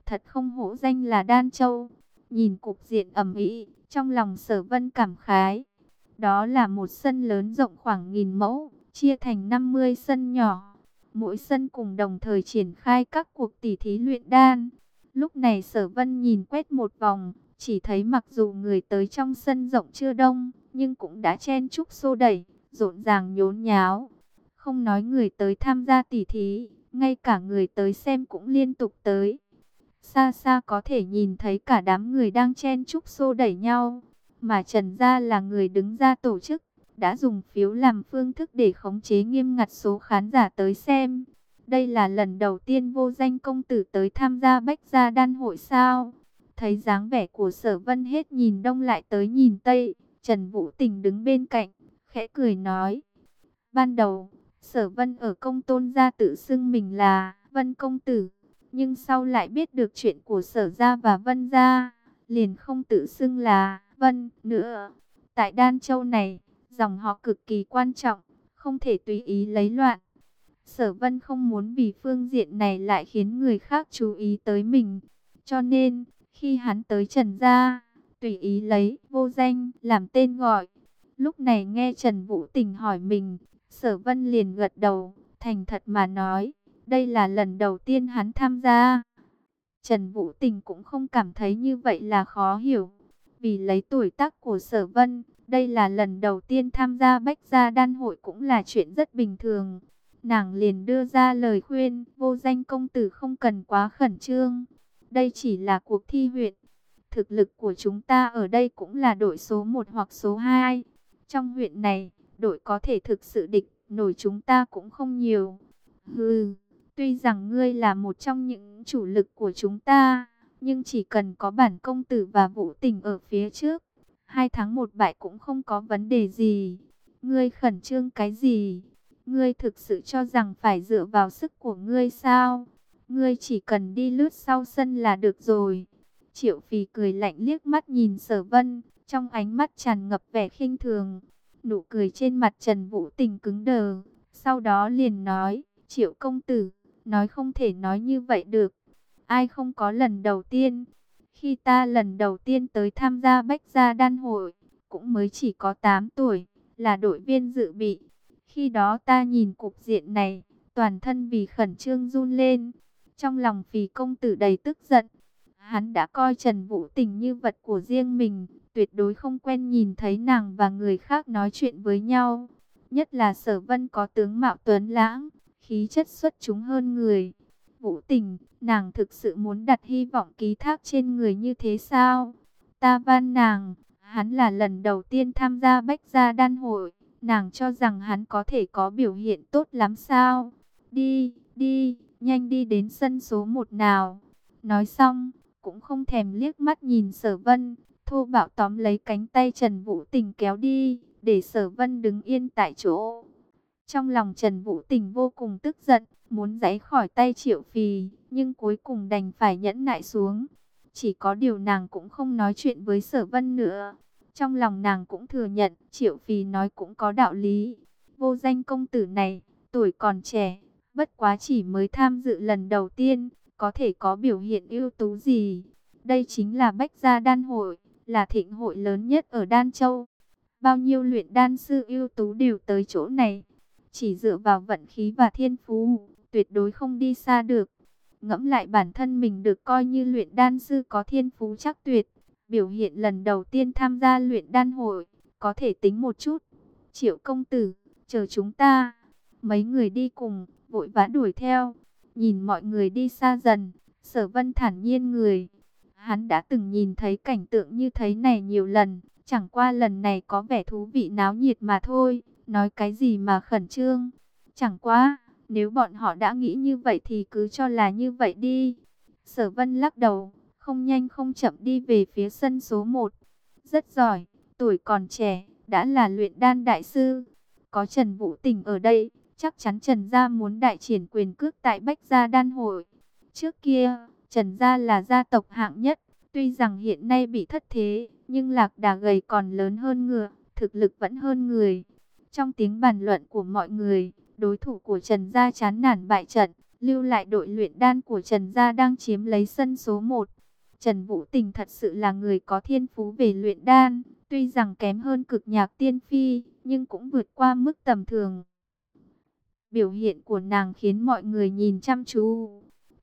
Thật không hổ danh là Đan Châu. Nhìn cục diện ẩm ý, trong lòng sở vân cảm khái. Đó là một sân lớn rộng khoảng nghìn mẫu, chia thành 50 sân nhỏ. Mỗi sân cùng đồng thời triển khai các cuộc tỉ thí luyện đan. Lúc này sở vân nhìn quét một vòng, chỉ thấy mặc dù người tới trong sân rộng chưa đông, nhưng cũng đã chen chúc xô đẩy, rộn ràng nhốn nháo. Không nói người tới tham gia tỉ thí, ngay cả người tới xem cũng liên tục tới. Xa xa có thể nhìn thấy cả đám người đang chen chúc xô đẩy nhau, mà Trần Gia là người đứng ra tổ chức, đã dùng phiếu làm phương thức để khống chế nghiêm ngặt số khán giả tới xem. Đây là lần đầu tiên vô danh công tử tới tham gia bách gia đan hội sao. Thấy dáng vẻ của sở vân hết nhìn đông lại tới nhìn tây, Trần Vũ Tình đứng bên cạnh, khẽ cười nói. Ban đầu, sở vân ở công tôn gia tự xưng mình là vân công tử, nhưng sau lại biết được chuyện của sở gia và vân gia, liền không tự xưng là vân nữa. Tại Đan Châu này, dòng họ cực kỳ quan trọng, không thể tùy ý lấy loạn. Sở vân không muốn vì phương diện này lại khiến người khác chú ý tới mình. Cho nên, khi hắn tới Trần Gia, tùy ý lấy vô danh làm tên gọi. Lúc này nghe Trần Vũ Tình hỏi mình, sở vân liền gật đầu, thành thật mà nói, đây là lần đầu tiên hắn tham gia. Trần Vũ Tình cũng không cảm thấy như vậy là khó hiểu, vì lấy tuổi tác của sở vân, đây là lần đầu tiên tham gia bách gia đan hội cũng là chuyện rất bình thường. Nàng liền đưa ra lời khuyên, vô danh công tử không cần quá khẩn trương. Đây chỉ là cuộc thi huyện. Thực lực của chúng ta ở đây cũng là đội số 1 hoặc số 2. Trong huyện này, đội có thể thực sự địch, nổi chúng ta cũng không nhiều. Hừ, tuy rằng ngươi là một trong những chủ lực của chúng ta, nhưng chỉ cần có bản công tử và vũ tình ở phía trước, hai tháng một bại cũng không có vấn đề gì. Ngươi khẩn trương cái gì? Ngươi thực sự cho rằng phải dựa vào sức của ngươi sao? Ngươi chỉ cần đi lướt sau sân là được rồi. Triệu phì cười lạnh liếc mắt nhìn sở vân, trong ánh mắt tràn ngập vẻ khinh thường. Nụ cười trên mặt Trần Vũ Tình cứng đờ. Sau đó liền nói, triệu công tử, nói không thể nói như vậy được. Ai không có lần đầu tiên. Khi ta lần đầu tiên tới tham gia Bách Gia Đan Hội, cũng mới chỉ có 8 tuổi, là đội viên dự bị. Khi đó ta nhìn cục diện này, toàn thân vì khẩn trương run lên. Trong lòng phì công tử đầy tức giận. Hắn đã coi Trần Vũ Tình như vật của riêng mình, tuyệt đối không quen nhìn thấy nàng và người khác nói chuyện với nhau. Nhất là sở vân có tướng mạo tuấn lãng, khí chất xuất chúng hơn người. Vũ Tình, nàng thực sự muốn đặt hy vọng ký thác trên người như thế sao? Ta van nàng, hắn là lần đầu tiên tham gia bách gia đan hội, nàng cho rằng hắn có thể có biểu hiện tốt lắm sao? Đi, đi, nhanh đi đến sân số một nào. Nói xong, cũng không thèm liếc mắt nhìn sở vân, thô bạo tóm lấy cánh tay Trần Vũ Tình kéo đi, để sở vân đứng yên tại chỗ. Trong lòng Trần Vũ Tình vô cùng tức giận, muốn giãy khỏi tay triệu phì, nhưng cuối cùng đành phải nhẫn nại xuống. Chỉ có điều nàng cũng không nói chuyện với sở vân nữa. Trong lòng nàng cũng thừa nhận, triệu phì nói cũng có đạo lý. Vô danh công tử này, tuổi còn trẻ, bất quá chỉ mới tham dự lần đầu tiên, có thể có biểu hiện ưu tú gì. Đây chính là Bách Gia Đan Hội, là thịnh hội lớn nhất ở Đan Châu. Bao nhiêu luyện đan sư ưu tú đều tới chỗ này. Chỉ dựa vào vận khí và thiên phú, tuyệt đối không đi xa được. Ngẫm lại bản thân mình được coi như luyện đan sư có thiên phú chắc tuyệt. Biểu hiện lần đầu tiên tham gia luyện đan hội, có thể tính một chút. Triệu công tử, chờ chúng ta. Mấy người đi cùng, vội vã đuổi theo. Nhìn mọi người đi xa dần, sở vân thản nhiên người. Hắn đã từng nhìn thấy cảnh tượng như thế này nhiều lần, Chẳng qua lần này có vẻ thú vị náo nhiệt mà thôi, nói cái gì mà khẩn trương. Chẳng qua, nếu bọn họ đã nghĩ như vậy thì cứ cho là như vậy đi. Sở Vân lắc đầu, không nhanh không chậm đi về phía sân số 1. Rất giỏi, tuổi còn trẻ, đã là luyện đan đại sư. Có Trần Vũ Tình ở đây, chắc chắn Trần Gia muốn đại triển quyền cước tại Bách Gia Đan Hội. Trước kia, Trần Gia là gia tộc hạng nhất, tuy rằng hiện nay bị thất thế, nhưng lạc đà gầy còn lớn hơn ngựa, thực lực vẫn hơn người. Trong tiếng bàn luận của mọi người, đối thủ của Trần Gia chán nản bại trận, lưu lại đội luyện đan của Trần Gia đang chiếm lấy sân số 1. Trần Vũ Tình thật sự là người có thiên phú về luyện đan, tuy rằng kém hơn cực nhạc tiên phi, nhưng cũng vượt qua mức tầm thường. Biểu hiện của nàng khiến mọi người nhìn chăm chú.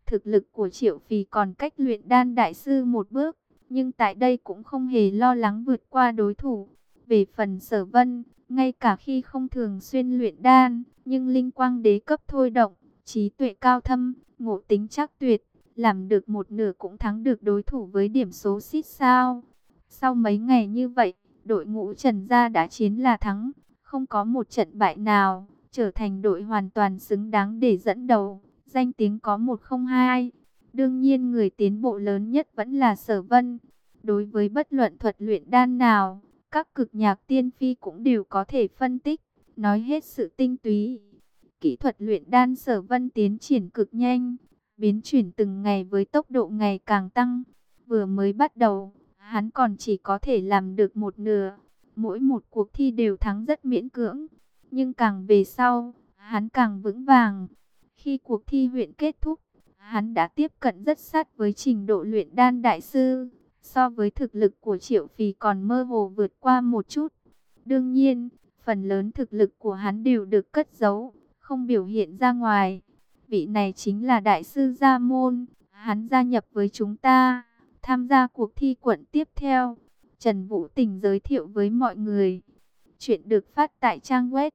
Thực lực của Triệu Phì còn cách luyện đan đại sư một bước, nhưng tại đây cũng không hề lo lắng vượt qua đối thủ. Về phần sở vân, ngay cả khi không thường xuyên luyện đan, nhưng linh quang đế cấp thôi động, trí tuệ cao thâm, ngộ tính chắc tuyệt, làm được một nửa cũng thắng được đối thủ với điểm số xít sao. Sau mấy ngày như vậy, đội ngũ Trần Gia đã chiến là thắng, không có một trận bại nào, trở thành đội hoàn toàn xứng đáng để dẫn đầu, danh tiếng có một không hai. Đương nhiên người tiến bộ lớn nhất vẫn là Sở Vân. Đối với bất luận thuật luyện đan nào, các cực nhạc tiên phi cũng đều có thể phân tích, nói hết sự tinh túy. Kỹ thuật luyện đan Sở Vân tiến triển cực nhanh, biến chuyển từng ngày với tốc độ ngày càng tăng. Vừa mới bắt đầu, hắn còn chỉ có thể làm được một nửa. Mỗi một cuộc thi đều thắng rất miễn cưỡng, nhưng càng về sau, hắn càng vững vàng. Khi cuộc thi huyện kết thúc, hắn đã tiếp cận rất sát với trình độ luyện đan đại sư. So với thực lực của Triệu Phì còn mơ hồ vượt qua một chút. Đương nhiên, phần lớn thực lực của hắn đều được cất giấu, không biểu hiện ra ngoài. Vị này chính là Đại sư Gia Môn, hắn gia nhập với chúng ta, tham gia cuộc thi quận tiếp theo. Trần Vũ Tình giới thiệu với mọi người. Chuyện được phát tại trang web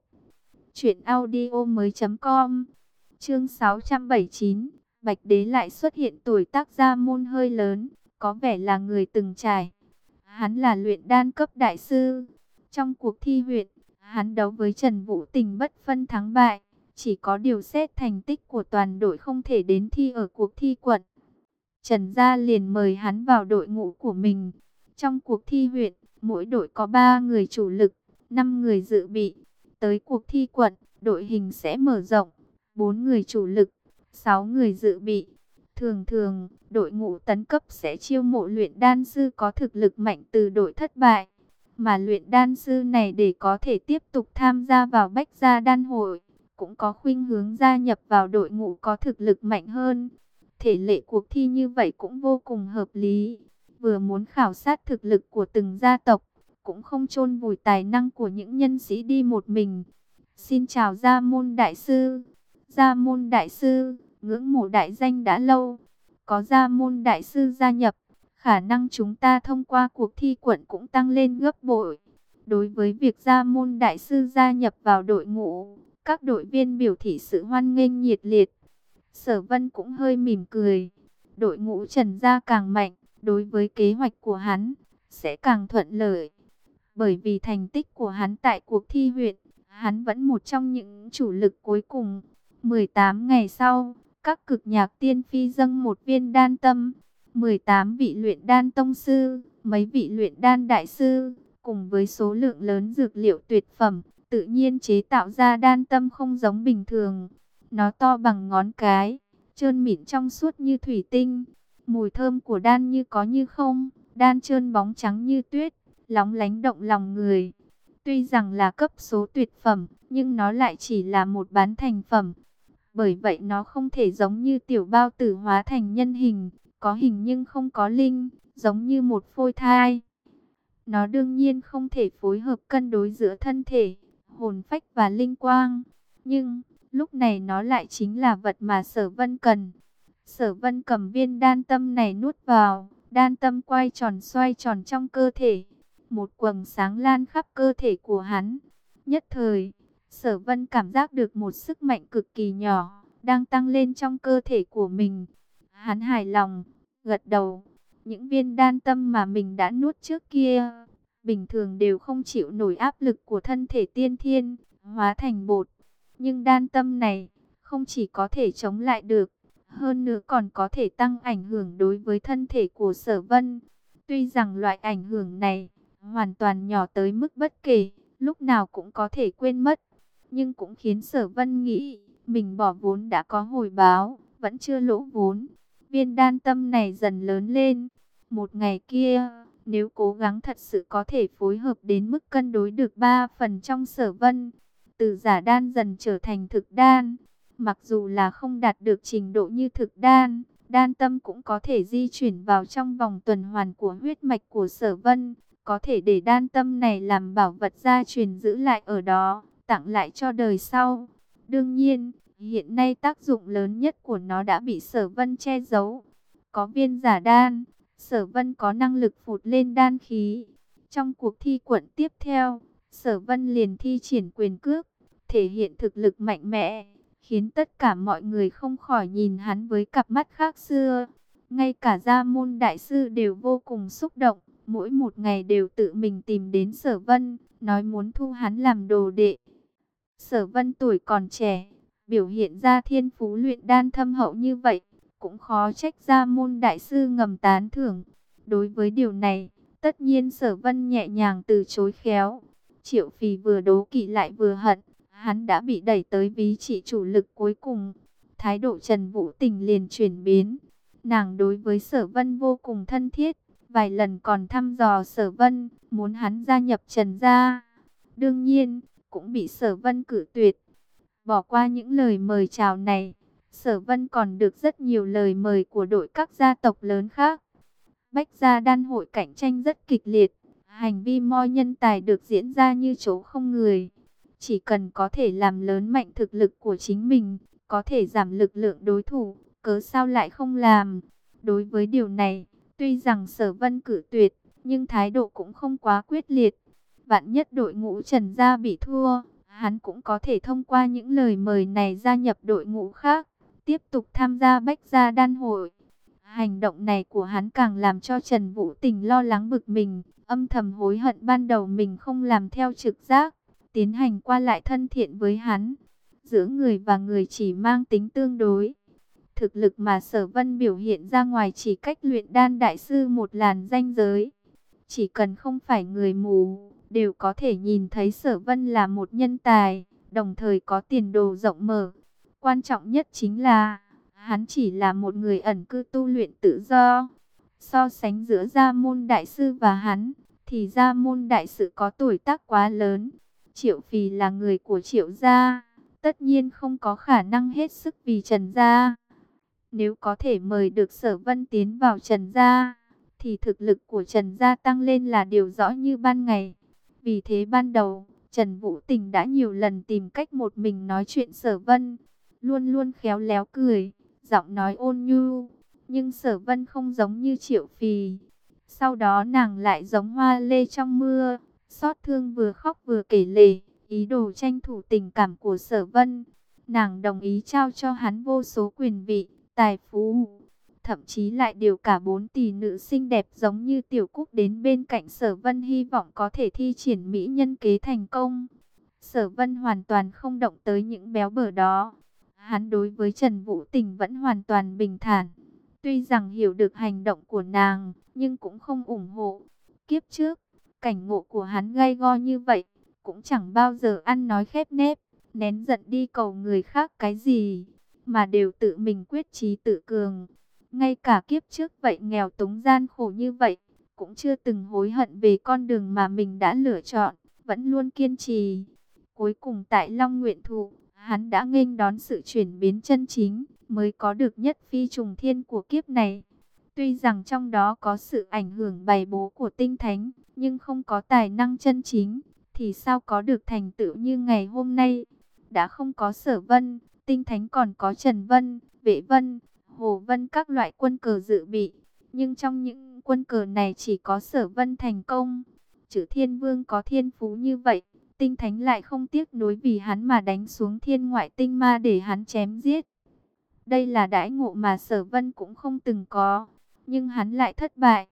truyệnaudiomoi.com. Chương 679, Bạch Đế lại xuất hiện tuổi tác Gia Môn hơi lớn, có vẻ là người từng trải. Hắn là luyện đan cấp đại sư. Trong cuộc thi huyện, hắn đấu với Trần Vũ Tình bất phân thắng bại. Chỉ có điều xét thành tích của toàn đội không thể đến thi ở cuộc thi quận. Trần Gia liền mời hắn vào đội ngũ của mình. Trong cuộc thi huyện, mỗi đội có 3 người chủ lực, 5 người dự bị. Tới cuộc thi quận, đội hình sẽ mở rộng, 4 người chủ lực, 6 người dự bị. Thường thường, đội ngũ tấn cấp sẽ chiêu mộ luyện đan sư có thực lực mạnh từ đội thất bại. Mà luyện đan sư này để có thể tiếp tục tham gia vào bách gia đan hội, cũng có khuynh hướng gia nhập vào đội ngũ có thực lực mạnh hơn. Thể lệ cuộc thi như vậy cũng vô cùng hợp lý. Vừa muốn khảo sát thực lực của từng gia tộc, cũng không chôn vùi tài năng của những nhân sĩ đi một mình. Xin chào Gia Môn Đại Sư. Gia Môn Đại Sư, ngưỡng mộ đại danh đã lâu. Có Gia Môn Đại Sư gia nhập, khả năng chúng ta thông qua cuộc thi quận cũng tăng lên gấp bội. Đối với việc Gia Môn Đại Sư gia nhập vào đội ngũ, các đội viên biểu thị sự hoan nghênh nhiệt liệt. Sở Vân cũng hơi mỉm cười. Đội ngũ Trần Gia càng mạnh, đối với kế hoạch của hắn, sẽ càng thuận lợi. Bởi vì thành tích của hắn tại cuộc thi huyện, hắn vẫn một trong những chủ lực cuối cùng. 18 ngày sau, các cực nhạc tiên phi dâng một viên đan tâm, 18 vị luyện đan tông sư, mấy vị luyện đan đại sư, cùng với số lượng lớn dược liệu tuyệt phẩm, tự nhiên chế tạo ra đan tâm không giống bình thường. Nó to bằng ngón cái, trơn mịn trong suốt như thủy tinh, mùi thơm của đan như có như không, đan trơn bóng trắng như tuyết, lóng lánh động lòng người. Tuy rằng là cấp số tuyệt phẩm, nhưng nó lại chỉ là một bán thành phẩm. Bởi vậy nó không thể giống như tiểu bao tử hóa thành nhân hình, có hình nhưng không có linh, giống như một phôi thai. Nó đương nhiên không thể phối hợp cân đối giữa thân thể, hồn phách và linh quang. Nhưng, lúc này nó lại chính là vật mà sở vân cần. Sở vân cầm viên đan tâm này nuốt vào, đan tâm quay tròn xoay tròn trong cơ thể. Một quầng sáng lan khắp cơ thể của hắn. Nhất thời, sở vân cảm giác được một sức mạnh cực kỳ nhỏ, đang tăng lên trong cơ thể của mình. Hắn hài lòng, gật đầu. Những viên đan tâm mà mình đã nuốt trước kia, bình thường đều không chịu nổi áp lực của thân thể tiên thiên, hóa thành bột. Nhưng đan tâm này, không chỉ có thể chống lại được, hơn nữa còn có thể tăng ảnh hưởng đối với thân thể của sở vân. Tuy rằng loại ảnh hưởng này, hoàn toàn nhỏ tới mức bất kể, lúc nào cũng có thể quên mất. Nhưng cũng khiến sở vân nghĩ, mình bỏ vốn đã có hồi báo, vẫn chưa lỗ vốn. Viên đan tâm này dần lớn lên. Một ngày kia, nếu cố gắng thật sự có thể phối hợp đến mức cân đối được 3 phần trong sở vân, từ giả đan dần trở thành thực đan. Mặc dù là không đạt được trình độ như thực đan, đan tâm cũng có thể di chuyển vào trong vòng tuần hoàn của huyết mạch của sở vân. Có thể để đan tâm này làm bảo vật gia truyền giữ lại ở đó, tặng lại cho đời sau. Đương nhiên, hiện nay tác dụng lớn nhất của nó đã bị sở vân che giấu. Có viên giả đan, sở vân có năng lực phụt lên đan khí. Trong cuộc thi quận tiếp theo, sở vân liền thi triển quyền cước, thể hiện thực lực mạnh mẽ, khiến tất cả mọi người không khỏi nhìn hắn với cặp mắt khác xưa. Ngay cả gia môn đại sư đều vô cùng xúc động, mỗi một ngày đều tự mình tìm đến sở vân, nói muốn thu hắn làm đồ đệ. Sở vân tuổi còn trẻ, biểu hiện ra thiên phú luyện đan thâm hậu như vậy, cũng khó trách gia môn đại sư ngầm tán thưởng. Đối với điều này, tất nhiên sở vân nhẹ nhàng từ chối khéo. Triệu phì vừa đố kỵ lại vừa hận, hắn đã bị đẩy tới ví trị chủ lực cuối cùng. Thái độ Trần Vũ Tình liền chuyển biến. Nàng đối với sở vân vô cùng thân thiết, vài lần còn thăm dò sở vân, muốn hắn gia nhập Trần gia. Đương nhiên, cũng bị sở vân cử tuyệt. Bỏ qua những lời mời chào này, sở vân còn được rất nhiều lời mời của đội các gia tộc lớn khác. Bách gia đan hội cạnh tranh rất kịch liệt, hành vi moi nhân tài được diễn ra như chỗ không người. Chỉ cần có thể làm lớn mạnh thực lực của chính mình, có thể giảm lực lượng đối thủ, cớ sao lại không làm. Đối với điều này, tuy rằng sở vân cử tuyệt, nhưng thái độ cũng không quá quyết liệt. Vạn nhất đội ngũ Trần Gia bị thua, hắn cũng có thể thông qua những lời mời này gia nhập đội ngũ khác, tiếp tục tham gia bách gia đan hội. Hành động này của hắn càng làm cho Trần Vũ Tình lo lắng bực mình, âm thầm hối hận ban đầu mình không làm theo trực giác, tiến hành qua lại thân thiện với hắn. Giữa người và người chỉ mang tính tương đối. Thực lực mà sở vân biểu hiện ra ngoài chỉ cách luyện đan đại sư một làn danh giới. Chỉ cần không phải người mù, đều có thể nhìn thấy sở vân là một nhân tài, đồng thời có tiền đồ rộng mở. Quan trọng nhất chính là, hắn chỉ là một người ẩn cư tu luyện tự do. So sánh giữa gia môn đại sư và hắn, thì gia môn đại sư có tuổi tác quá lớn. Triệu Phì là người của Triệu gia, tất nhiên không có khả năng hết sức vì Trần gia. Nếu có thể mời được Sở Vân tiến vào Trần gia, thì thực lực của Trần gia tăng lên là điều rõ như ban ngày. Vì thế ban đầu, Trần Vũ Tình đã nhiều lần tìm cách một mình nói chuyện Sở Vân, luôn luôn khéo léo cười, giọng nói ôn nhu, nhưng Sở Vân không giống như Triệu Phì. Sau đó nàng lại giống hoa lê trong mưa, xót thương vừa khóc vừa kể lể, ý đồ tranh thủ tình cảm của Sở Vân. Nàng đồng ý trao cho hắn vô số quyền vị, tài phú, thậm chí lại điều cả bốn tỷ nữ xinh đẹp giống như tiểu cúc đến bên cạnh sở vân hy vọng có thể thi triển mỹ nhân kế thành công. Sở vân hoàn toàn không động tới những béo bở đó. Hắn đối với Trần Vũ Tình vẫn hoàn toàn bình thản. Tuy rằng hiểu được hành động của nàng, nhưng cũng không ủng hộ. Kiếp trước, cảnh ngộ của hắn gay go như vậy, cũng chẳng bao giờ ăn nói khép nép, nén giận đi cầu người khác cái gì, mà đều tự mình quyết chí tự cường. Ngay cả kiếp trước vậy nghèo túng gian khổ như vậy, cũng chưa từng hối hận về con đường mà mình đã lựa chọn, vẫn luôn kiên trì. Cuối cùng tại Long Nguyện Thụ, hắn đã nghênh đón sự chuyển biến chân chính, mới có được nhất phi trùng thiên của kiếp này. Tuy rằng trong đó có sự ảnh hưởng bày bố của tinh thánh, nhưng không có tài năng chân chính, thì sao có được thành tựu như ngày hôm nay. Đã không có sở vân, tinh thánh còn có Trần Vân, Vệ Vân, Hồ Vân các loại quân cờ dự bị. Nhưng trong những quân cờ này chỉ có sở vân thành công. Chữ thiên vương có thiên phú như vậy. Tinh thánh lại không tiếc nối vì hắn mà đánh xuống thiên ngoại tinh ma để hắn chém giết. Đây là đãi ngộ mà sở vân cũng không từng có. Nhưng hắn lại thất bại.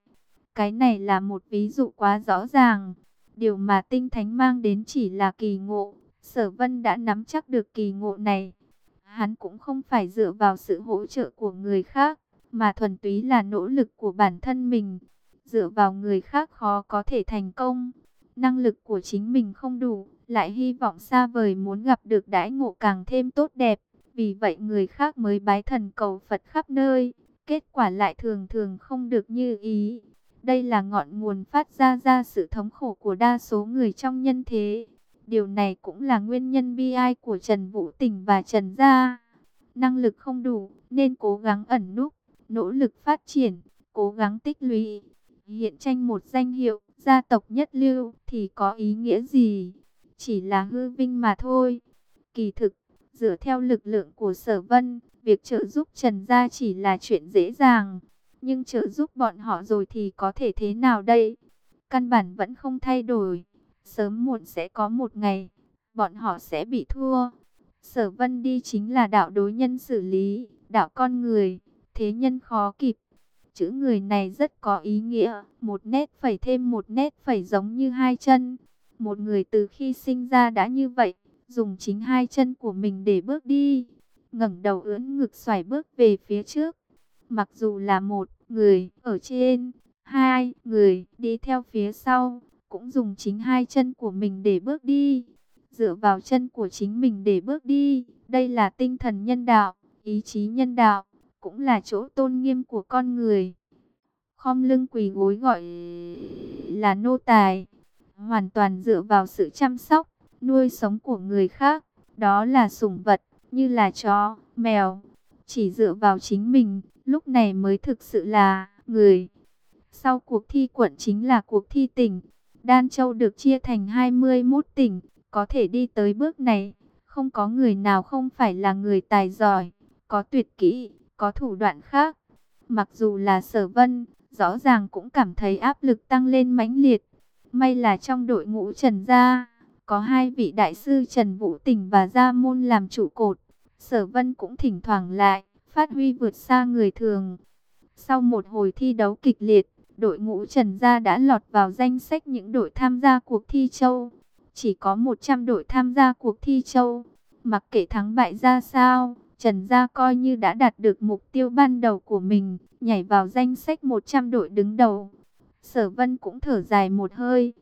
Cái này là một ví dụ quá rõ ràng. Điều mà tinh thánh mang đến chỉ là kỳ ngộ. Sở vân đã nắm chắc được kỳ ngộ này. Hắn cũng không phải dựa vào sự hỗ trợ của người khác, mà thuần túy là nỗ lực của bản thân mình. Dựa vào người khác khó có thể thành công. Năng lực của chính mình không đủ, lại hy vọng xa vời muốn gặp được đãi ngộ càng thêm tốt đẹp. Vì vậy người khác mới bái thần cầu Phật khắp nơi, kết quả lại thường thường không được như ý. Đây là ngọn nguồn phát ra ra sự thống khổ của đa số người trong nhân thế. Điều này cũng là nguyên nhân bi ai của Trần Vũ Tình và Trần Gia. Năng lực không đủ nên cố gắng ẩn núp, nỗ lực phát triển, cố gắng tích lũy. Hiện tranh một danh hiệu gia tộc nhất lưu thì có ý nghĩa gì? Chỉ là hư vinh mà thôi. Kỳ thực, dựa theo lực lượng của sở vân, việc trợ giúp Trần Gia chỉ là chuyện dễ dàng. Nhưng trợ giúp bọn họ rồi thì có thể thế nào đây? Căn bản vẫn không thay đổi. Sớm muộn sẽ có một ngày, bọn họ sẽ bị thua. Sở vân đi chính là đạo đối nhân xử lý, đạo con người, thế nhân khó kịp. Chữ người này rất có ý nghĩa, một nét phẩy thêm một nét phẩy giống như hai chân. Một người từ khi sinh ra đã như vậy, dùng chính hai chân của mình để bước đi. ngẩng đầu ưỡn ngực xoài bước về phía trước. Mặc dù là một người ở trên, hai người đi theo phía sau, cũng dùng chính hai chân của mình để bước đi. Dựa vào chân của chính mình để bước đi, đây là tinh thần nhân đạo, ý chí nhân đạo, cũng là chỗ tôn nghiêm của con người. Khom lưng quỳ gối gọi là nô tài, hoàn toàn dựa vào sự chăm sóc, nuôi sống của người khác, đó là sủng vật, như là chó, mèo, chỉ dựa vào chính mình, lúc này mới thực sự là người. Sau cuộc thi quận chính là cuộc thi tỉnh, Đan Châu được chia thành 21 tỉnh, có thể đi tới bước này, không có người nào không phải là người tài giỏi, có tuyệt kỹ, có thủ đoạn khác. Mặc dù là sở vân, rõ ràng cũng cảm thấy áp lực tăng lên mãnh liệt. May là trong đội ngũ Trần Gia, có hai vị đại sư Trần Vũ Tình và Gia Môn làm trụ cột. Sở vân cũng thỉnh thoảng lại, phát huy vượt xa người thường. Sau một hồi thi đấu kịch liệt, đội ngũ Trần Gia đã lọt vào danh sách những đội tham gia cuộc thi châu. Chỉ có 100 đội tham gia cuộc thi châu. Mặc kệ thắng bại ra sao, Trần Gia coi như đã đạt được mục tiêu ban đầu của mình, nhảy vào danh sách 100 đội đứng đầu. Sở Vân cũng thở dài một hơi.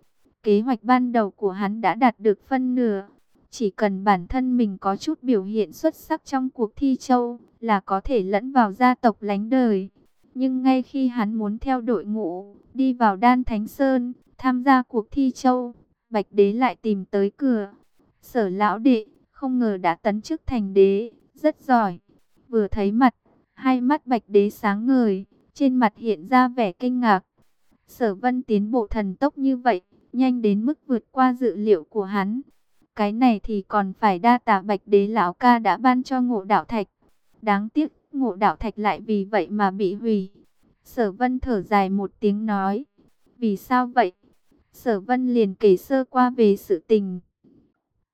Kế hoạch ban đầu của hắn đã đạt được phân nửa. Chỉ cần bản thân mình có chút biểu hiện xuất sắc trong cuộc thi châu là có thể lẫn vào gia tộc lánh đời. Nhưng ngay khi hắn muốn theo đội ngũ, đi vào Đan Thánh Sơn, tham gia cuộc thi châu, Bạch Đế lại tìm tới cửa. Sở lão đệ, không ngờ đã tấn chức thành đế, rất giỏi. Vừa thấy mặt, hai mắt Bạch Đế sáng ngời, trên mặt hiện ra vẻ kinh ngạc. Sở vân tiến bộ thần tốc như vậy, nhanh đến mức vượt qua dự liệu của hắn. Cái này thì còn phải đa tạ Bạch Đế lão ca đã ban cho ngộ đạo thạch. Đáng tiếc ngộ đạo thạch lại vì vậy mà bị hủy. Sở vân thở dài một tiếng nói. Vì sao vậy? Sở vân liền kể sơ qua về sự tình.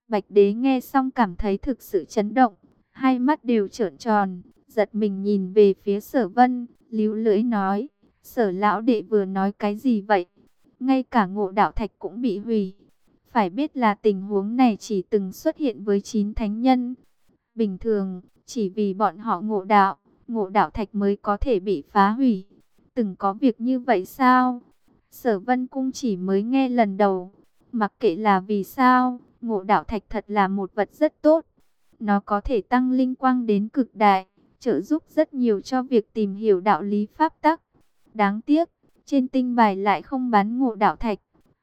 Bạch đế nghe xong cảm thấy thực sự chấn động. Hai mắt đều trợn tròn. Giật mình nhìn về phía sở vân. líu lưỡi nói. Sở lão đệ vừa nói cái gì vậy? Ngay cả ngộ đạo thạch cũng bị hủy. Phải biết là tình huống này chỉ từng xuất hiện với chín thánh nhân. Bình thường, chỉ vì bọn họ ngộ đạo, ngộ đạo thạch mới có thể bị phá hủy. Từng có việc như vậy sao? Sở Vân Cung chỉ mới nghe lần đầu. Mặc kệ là vì sao, ngộ đạo thạch thật là một vật rất tốt. Nó có thể tăng linh quang đến cực đại, trợ giúp rất nhiều cho việc tìm hiểu đạo lý pháp tắc. Đáng tiếc, trên tinh bài lại không bán ngộ đạo thạch.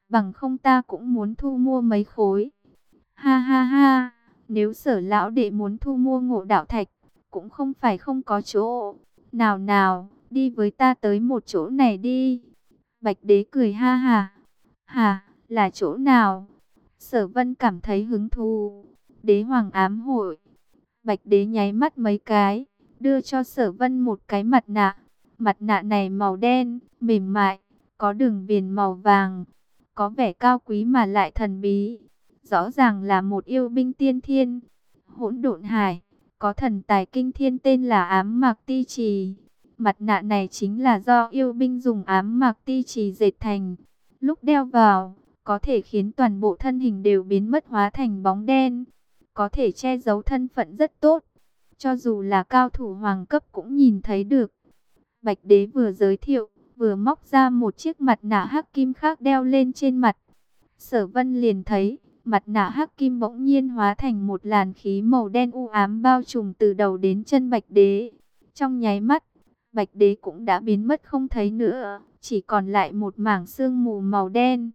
Bằng không ta cũng muốn thu mua mấy khối. Ha ha ha! Nếu sở lão đệ muốn thu mua ngộ đạo thạch, cũng không phải không có chỗ. Nào nào, đi với ta tới một chỗ này đi. Bạch đế cười ha ha. Hà, là chỗ nào? Sở vân cảm thấy hứng thú. Đế hoàng ám hội. Bạch đế nháy mắt mấy cái, đưa cho sở vân một cái mặt nạ. Mặt nạ này màu đen, mềm mại, có đường viền màu vàng. Có vẻ cao quý mà lại thần bí rõ ràng là một yêu binh tiên thiên. Hỗn độn hải, có thần tài kinh thiên tên là ám mạc ti trì. Mặt nạ này chính là do yêu binh dùng ám mạc ti trì dệt thành. Lúc đeo vào, có thể khiến toàn bộ thân hình đều biến mất hóa thành bóng đen. Có thể che giấu thân phận rất tốt. Cho dù là cao thủ hoàng cấp cũng nhìn thấy được. Bạch đế vừa giới thiệu, vừa móc ra một chiếc mặt nạ hắc kim khác đeo lên trên mặt. Sở vân liền thấy, mặt nạ hắc kim bỗng nhiên hóa thành một làn khí màu đen u ám bao trùm từ đầu đến chân bạch đế. Trong nháy mắt, bạch đế cũng đã biến mất không thấy nữa, chỉ còn lại một mảng sương mù màu đen.